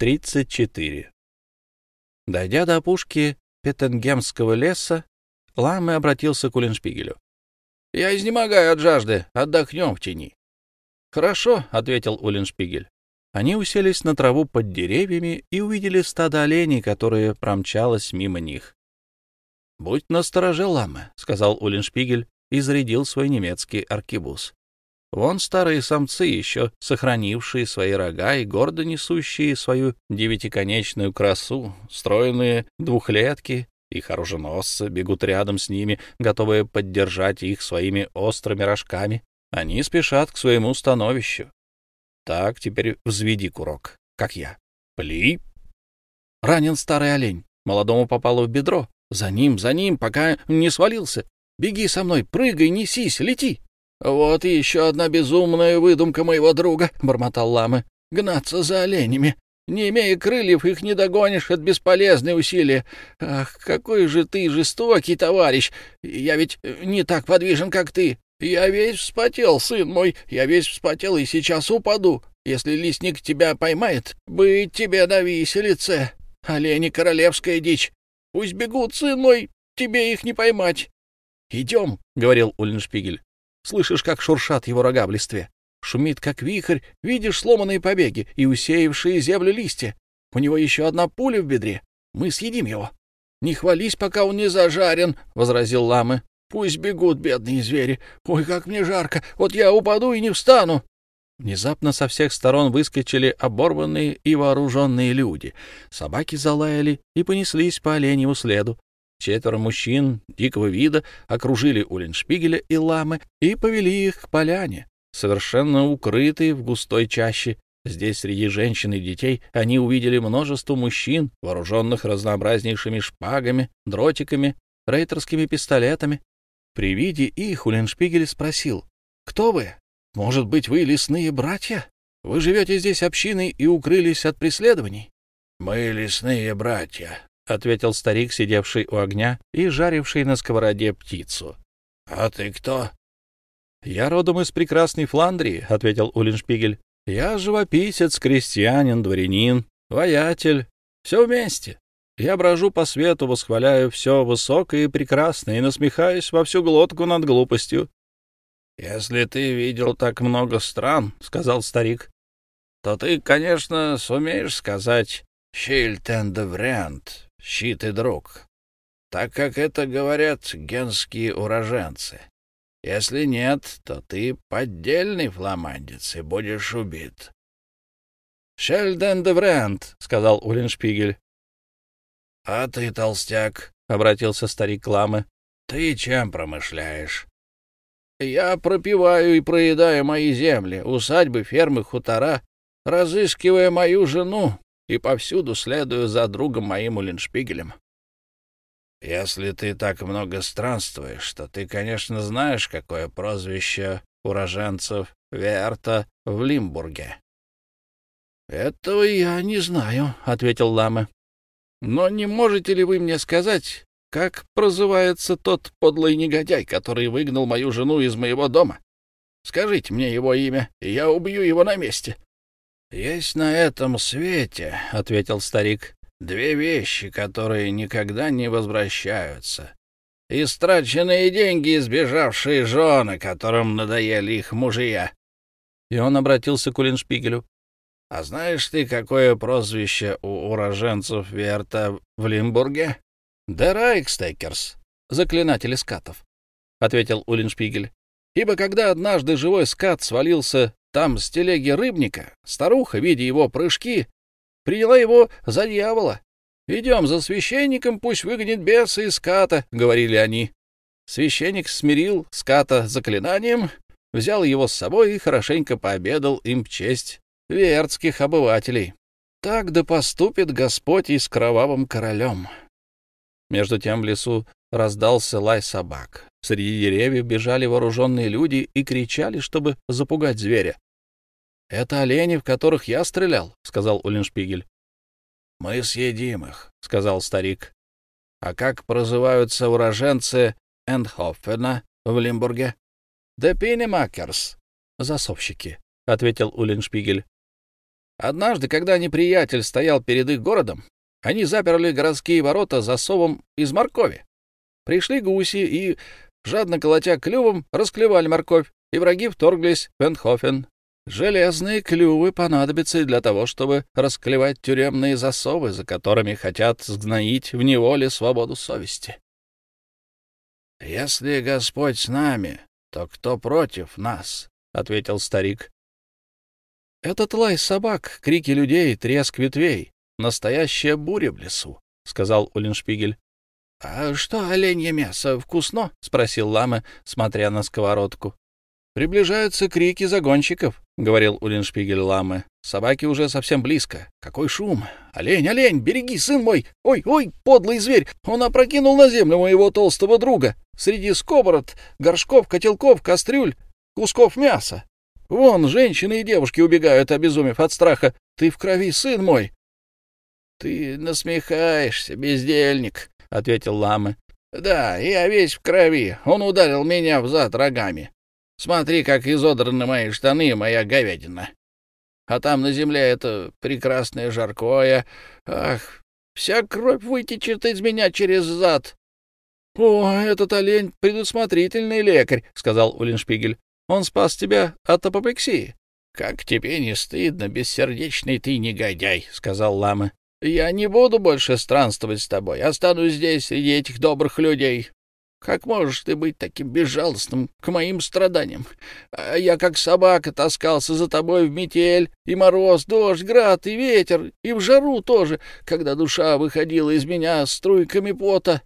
34. Дойдя до опушки Петтенгемского леса, Ламы обратился к Уллиншпигелю. — Я изнемогаю от жажды. Отдохнем в тени. — Хорошо, — ответил Уллиншпигель. Они уселись на траву под деревьями и увидели стадо оленей, которое промчалось мимо них. — Будь настороже, Ламы, — сказал Уллиншпигель и зарядил свой немецкий аркебуз. Вон старые самцы, еще сохранившие свои рога и гордо несущие свою девятиконечную красу, стройные двухлетки, их оруженосцы бегут рядом с ними, готовые поддержать их своими острыми рожками. Они спешат к своему становищу. Так, теперь взведи курок, как я. Пли. Ранен старый олень. Молодому попало в бедро. За ним, за ним, пока не свалился. Беги со мной, прыгай, несись, лети. Вот еще одна безумная выдумка моего друга, — бормотал ламы. Гнаться за оленями. Не имея крыльев, их не догонишь, это бесполезные усилия. Ах, какой же ты жестокий товарищ! Я ведь не так подвижен, как ты. Я весь вспотел, сын мой, я весь вспотел и сейчас упаду. Если лесник тебя поймает, быть тебе на виселице. Олени — королевская дичь. Пусть бегут, сын мой, тебе их не поймать. — Идем, — говорил Ульншпигель. Слышишь, как шуршат его рога в листве? Шумит, как вихрь, видишь сломанные побеги и усеявшие землю листья. У него еще одна пуля в бедре. Мы съедим его. — Не хвались, пока он не зажарен, — возразил ламы. — Пусть бегут, бедные звери. Ой, как мне жарко. Вот я упаду и не встану. Внезапно со всех сторон выскочили оборванные и вооруженные люди. Собаки залаяли и понеслись по оленьему следу. Четверо мужчин дикого вида окружили Уллиншпигеля и ламы и повели их к поляне совершенно укрытые в густой чаще. Здесь среди женщин и детей они увидели множество мужчин, вооруженных разнообразнейшими шпагами, дротиками, рейтерскими пистолетами. При виде их Улленшпигель спросил, «Кто вы? Может быть, вы лесные братья? Вы живете здесь общиной и укрылись от преследований?» «Мы лесные братья», — ответил старик, сидевший у огня и жаривший на сковороде птицу. «А ты кто?» «Я родом из прекрасной Фландрии», — ответил Уллиншпигель. «Я живописец, крестьянин, дворянин, воятель. Все вместе. Я брожу по свету, восхваляю все высокое и прекрасное и насмехаюсь во всю глотку над глупостью». «Если ты видел так много стран», — сказал старик, — «то ты, конечно, сумеешь сказать «щильтендеврент», «щит и друг», так как это говорят генские уроженцы. Если нет, то ты поддельный фламандец и будешь убит. — Шельден де Врент, — сказал Уллиншпигель. — А ты, толстяк, — обратился старик Ламы, — ты чем промышляешь? — Я пропиваю и проедаю мои земли, усадьбы, фермы, хутора, разыскивая мою жену и повсюду следую за другом моим Уллиншпигелем. Если ты так много странствуешь, то ты, конечно, знаешь, какое прозвище уроженцев Верта в Лимбурге. — Этого я не знаю, — ответил Лама. — Но не можете ли вы мне сказать, как прозывается тот подлый негодяй, который выгнал мою жену из моего дома? Скажите мне его имя, и я убью его на месте. — Есть на этом свете, — ответил старик, Две вещи, которые никогда не возвращаются. Истраченные деньги и сбежавшие жены, которым надоели их мужья. И он обратился к Уллиншпигелю. — А знаешь ты, какое прозвище у уроженцев Верта в Лимбурге? — Дерайкстекерс, заклинатели скатов, — ответил Уллиншпигель. — Ибо когда однажды живой скат свалился там с телеги рыбника, старуха, видя его прыжки, приняла его за дьявола. «Идем за священником, пусть выгонит беса из ската», — говорили они. Священник смирил ската заклинанием, взял его с собой и хорошенько пообедал им в честь верцких обывателей. Так да поступит Господь и с кровавым королем. Между тем в лесу раздался лай собак. Среди деревьев бежали вооруженные люди и кричали, чтобы запугать зверя. — Это олени, в которых я стрелял, — сказал Уллиншпигель. — Мы съедим их, — сказал старик. — А как прозываются уроженцы Эндхоффена в Лимбурге? — Депинемакерс, засовщики, — ответил Уллиншпигель. Однажды, когда неприятель стоял перед их городом, они заперли городские ворота засовом из моркови. Пришли гуси и, жадно колотя клювом, расклевали морковь, и враги вторглись в Эндхофен. Железные клювы понадобятся и для того, чтобы расклевать тюремные засовы, за которыми хотят сгноить в неволе свободу совести. — Если Господь с нами, то кто против нас? — ответил старик. — Этот лай собак, крики людей, треск ветвей, настоящая буря в лесу, — сказал Уллиншпигель. — А что, оленье мясо вкусно? — спросил лама, смотря на сковородку. — Приближаются крики загонщиков, — говорил Уллиншпигель ламы. — Собаки уже совсем близко. Какой шум! Олень, олень, береги, сын мой! Ой, ой, подлый зверь! Он опрокинул на землю моего толстого друга. Среди сковород, горшков, котелков, кастрюль, кусков мяса. Вон, женщины и девушки убегают, обезумев от страха. Ты в крови, сын мой! — Ты насмехаешься, бездельник, — ответил ламы. — Да, я весь в крови. Он ударил меня в зад рогами. Смотри, как изодраны мои штаны и моя говядина. А там на земле это прекрасное жаркое. Ах, вся кровь вытечет из меня через зад. — О, этот олень — предусмотрительный лекарь, — сказал Уллиншпигель. — Он спас тебя от апоплексии. — Как тебе не стыдно, бессердечный ты негодяй, — сказал лама. — Я не буду больше странствовать с тобой. Останусь здесь, среди этих добрых людей. Как можешь ты быть таким безжалостным к моим страданиям? А я, как собака, таскался за тобой в метель, и мороз, дождь, град, и ветер, и в жару тоже, когда душа выходила из меня струйками пота.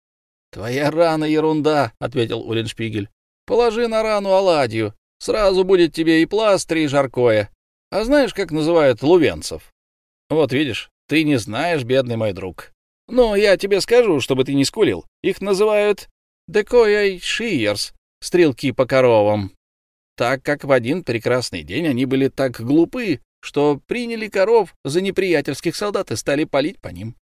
— Твоя рана ерунда, — ответил Уллиншпигель. — Положи на рану оладью. Сразу будет тебе и пластырь, и жаркое. А знаешь, как называют лувенцев? Вот видишь, ты не знаешь, бедный мой друг. Но я тебе скажу, чтобы ты не скулил. Их называют декояй шиерс, стрелки по коровам. Так как в один прекрасный день они были так глупы, что приняли коров за неприятельских солдат и стали палить по ним.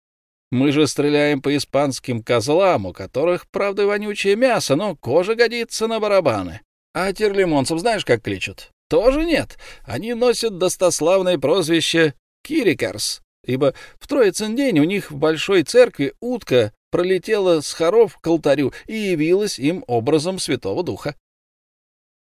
Мы же стреляем по испанским козлам, у которых, правда, вонючее мясо, но кожа годится на барабаны. А терлимонцев знаешь, как кличут? Тоже нет. Они носят достославное прозвище Кирикарс, ибо в Троицын день у них в большой церкви утка пролетела с хоров к алтарю и явилась им образом Святого Духа.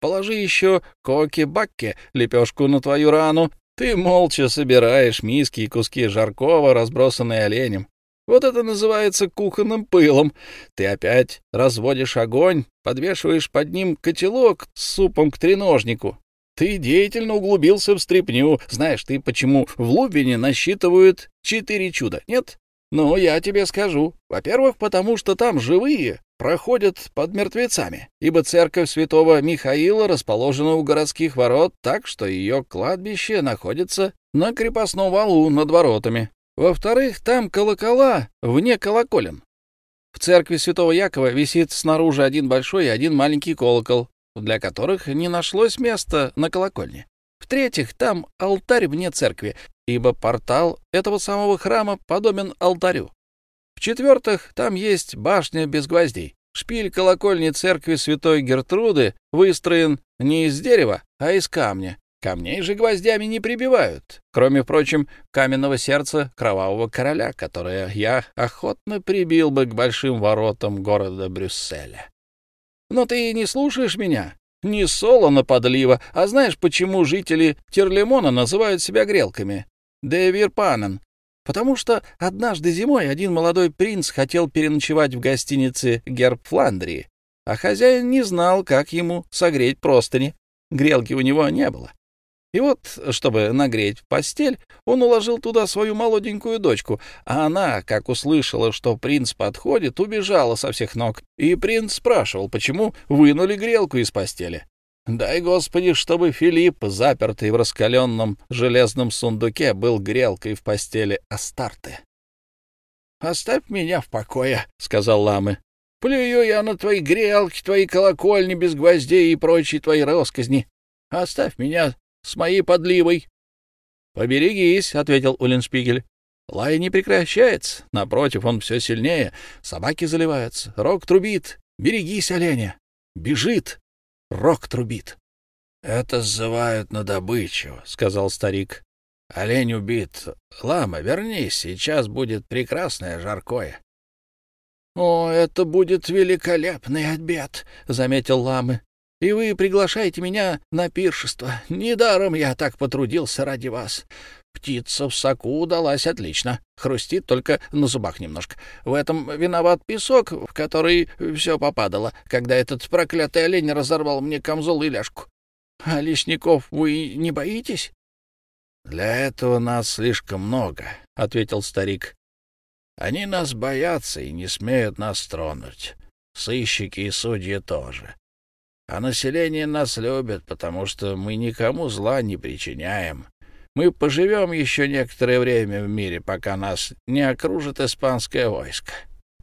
Положи еще коки-бакки, лепешку на твою рану. Ты молча собираешь миски и куски жаркого, разбросанные оленем. Вот это называется кухонным пылом. Ты опять разводишь огонь, подвешиваешь под ним котелок с супом к треножнику, ты деятельно углубился в стряпню. Знаешь ты, почему в Лубине насчитывают четыре чуда, нет? Ну, я тебе скажу. Во-первых, потому что там живые проходят под мертвецами, ибо церковь святого Михаила расположена у городских ворот так, что ее кладбище находится на крепостном валу над воротами. Во-вторых, там колокола вне колоколен. В церкви святого Якова висит снаружи один большой и один маленький колокол, для которых не нашлось места на колокольне. В-третьих, там алтарь вне церкви, ибо портал этого самого храма подобен алтарю. В-четвертых, там есть башня без гвоздей. Шпиль колокольни церкви святой Гертруды выстроен не из дерева, а из камня. Камней же гвоздями не прибивают, кроме, впрочем, каменного сердца кровавого короля, которое я охотно прибил бы к большим воротам города Брюсселя. Но ты не слушаешь меня. Не солоно подлива, а знаешь, почему жители Терлемона называют себя грелками? Девирпанен. Потому что однажды зимой один молодой принц хотел переночевать в гостинице Герб Фландрии, а хозяин не знал, как ему согреть простыни. Грелки у него не было. И вот, чтобы нагреть постель, он уложил туда свою молоденькую дочку, а она, как услышала, что принц подходит, убежала со всех ног. И принц спрашивал, почему вынули грелку из постели. Дай, Господи, чтобы Филипп, запертый в раскаленном железном сундуке, был грелкой в постели Астарты. — Оставь меня в покое, — сказал Ламы. — Плюю я на твои грелки, твои колокольни без гвоздей и прочие твои росказни. Оставь меня с моей подливой. — Поберегись, — ответил Уллиншпигель. — Лай не прекращается. Напротив, он все сильнее. Собаки заливаются. Рог трубит. Берегись, оленя. Бежит. Рог трубит. — Это сзывают на добычу, — сказал старик. Олень убит. Лама, вернись, сейчас будет прекрасное жаркое. — О, это будет великолепный обед, — заметил Ламы. — И вы приглашаете меня на пиршество. Недаром я так потрудился ради вас. Птица в соку удалась отлично. Хрустит только на зубах немножко. В этом виноват песок, в который все попадало, когда этот проклятый олень разорвал мне камзол и ляжку. А лесников вы не боитесь? — Для этого нас слишком много, — ответил старик. — Они нас боятся и не смеют нас тронуть. Сыщики и судьи тоже. А население нас любит, потому что мы никому зла не причиняем. Мы поживем еще некоторое время в мире, пока нас не окружит испанское войско.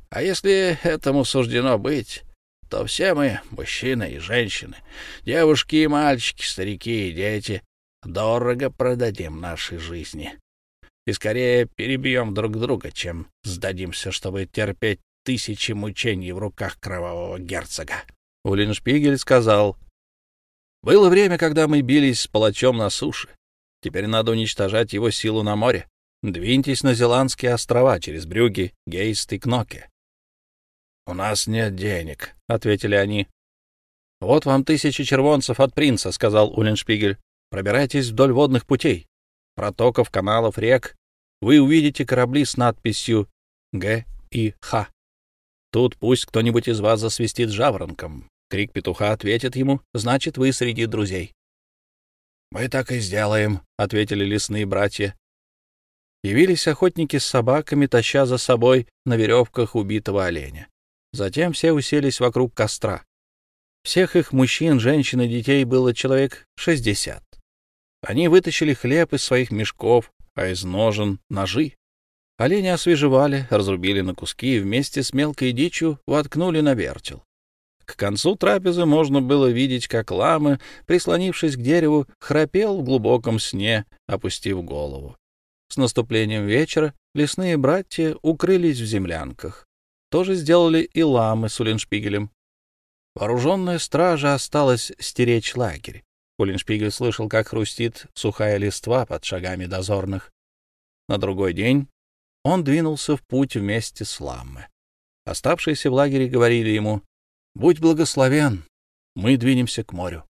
А если этому суждено быть, то все мы, мужчины и женщины, девушки и мальчики, старики и дети, дорого продадим нашей жизни. И скорее перебьем друг друга, чем сдадимся, чтобы терпеть тысячи мучений в руках кровавого герцога. Улиншпигель сказал, «Было время, когда мы бились с палачом на суше. Теперь надо уничтожать его силу на море. Двиньтесь на Зеландские острова через Брюги, Гейст и Кноке. — У нас нет денег, — ответили они. — Вот вам тысячи червонцев от принца, — сказал Улленшпигель. — Пробирайтесь вдоль водных путей, протоков, каналов, рек. Вы увидите корабли с надписью «Г» и «Х». Тут пусть кто-нибудь из вас засвистит жаворонком. Крик петуха ответит ему, значит, вы среди друзей. «Мы так и сделаем», — ответили лесные братья. Явились охотники с собаками, таща за собой на веревках убитого оленя. Затем все уселись вокруг костра. Всех их мужчин, женщин и детей было человек шестьдесят. Они вытащили хлеб из своих мешков, а из ножен — ножи. Оленя освежевали, разрубили на куски и вместе с мелкой дичью воткнули на вертел. К концу трапезы можно было видеть, как лама, прислонившись к дереву, храпел в глубоком сне, опустив голову. С наступлением вечера лесные братья укрылись в землянках. То же сделали и ламы с Уллиншпигелем. Вооруженная стража осталась стеречь лагерь. Уллиншпигель слышал, как хрустит сухая листва под шагами дозорных. На другой день он двинулся в путь вместе с Ламмы. Оставшиеся в лагере говорили ему, Будь благословен, мы двинемся к морю.